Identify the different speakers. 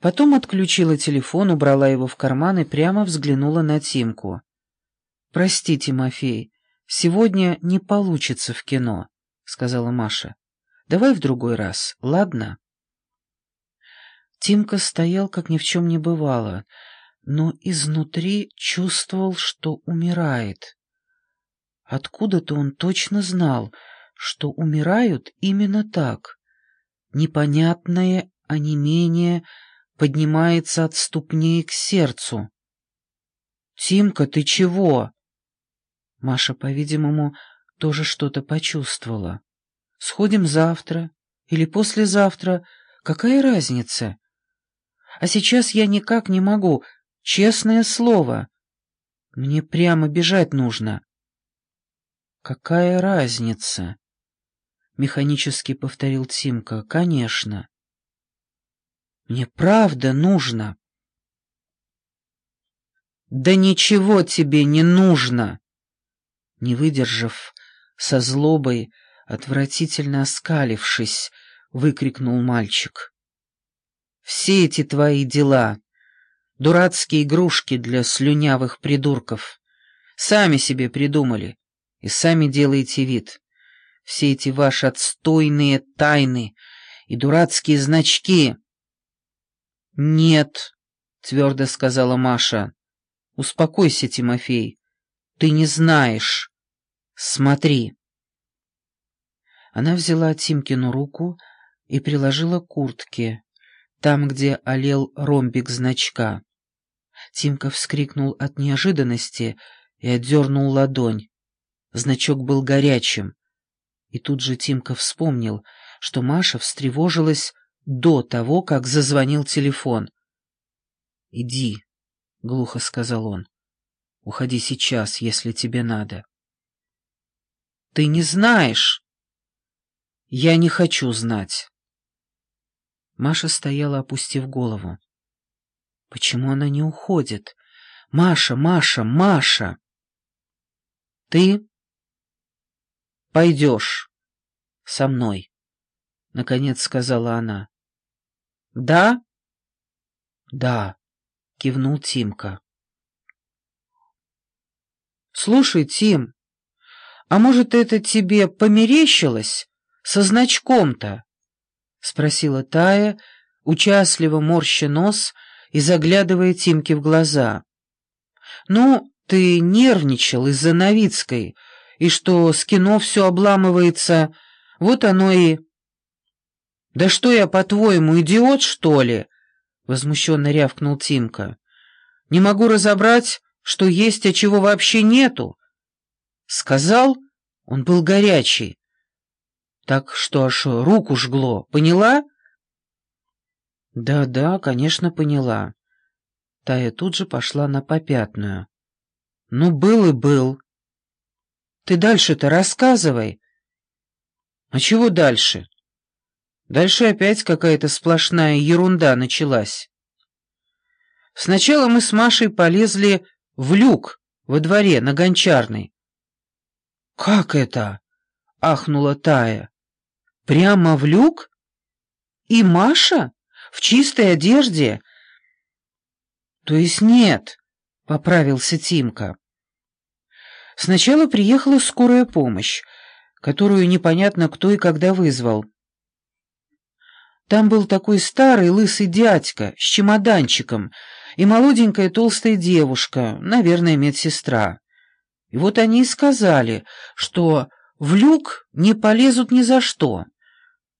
Speaker 1: Потом отключила телефон, убрала его в карман и прямо взглянула на Тимку. «Прости, Тимофей, сегодня не получится в кино», — сказала Маша. «Давай в другой раз, ладно?» Тимка стоял, как ни в чем не бывало, но изнутри чувствовал, что умирает. Откуда-то он точно знал, что умирают именно так. Непонятное онемение поднимается от ступней к сердцу. «Тимка, ты чего?» Маша, по-видимому, тоже что-то почувствовала. «Сходим завтра или послезавтра, какая разница? А сейчас я никак не могу, честное слово. Мне прямо бежать нужно». «Какая разница?» — механически повторил Тимка. «Конечно». «Мне правда нужно». «Да ничего тебе не нужно!» Не выдержав, со злобой, отвратительно оскалившись, выкрикнул мальчик. «Все эти твои дела, дурацкие игрушки для слюнявых придурков, сами себе придумали и сами делаете вид. Все эти ваши отстойные тайны и дурацкие значки». «Нет», — твердо сказала Маша, — «успокойся, Тимофей, ты не знаешь. Смотри. Она взяла Тимкину руку и приложила к куртке, там, где олел ромбик значка. Тимка вскрикнул от неожиданности и отдернул ладонь. Значок был горячим. И тут же Тимка вспомнил, что Маша встревожилась до того, как зазвонил телефон. «Иди», — глухо сказал он. Уходи сейчас, если тебе надо. Ты не знаешь. Я не хочу знать. Маша стояла, опустив голову. Почему она не уходит? Маша, Маша, Маша! Ты пойдешь со мной, — наконец сказала она. Да? Да, — кивнул Тимка. «Слушай, Тим, а может, это тебе померещилось со значком-то?» — спросила Тая, участливо морща нос и заглядывая Тимке в глаза. «Ну, ты нервничал из-за Новицкой, и что с кино все обламывается, вот оно и...» «Да что я, по-твоему, идиот, что ли?» — возмущенно рявкнул Тимка. «Не могу разобрать, что есть, а чего вообще нету. Сказал, он был горячий. Так что аж руку жгло, поняла? Да-да, конечно, поняла. Тая тут же пошла на попятную. Ну, был и был. Ты дальше-то рассказывай. А чего дальше? Дальше опять какая-то сплошная ерунда началась. Сначала мы с Машей полезли в люк во дворе на гончарной. «Как это?» — ахнула Тая. «Прямо в люк? И Маша? В чистой одежде?» «То есть нет», — поправился Тимка. Сначала приехала скорая помощь, которую непонятно кто и когда вызвал. Там был такой старый лысый дядька с чемоданчиком — и молоденькая толстая девушка, наверное, медсестра. И вот они и сказали, что в люк не полезут ни за что.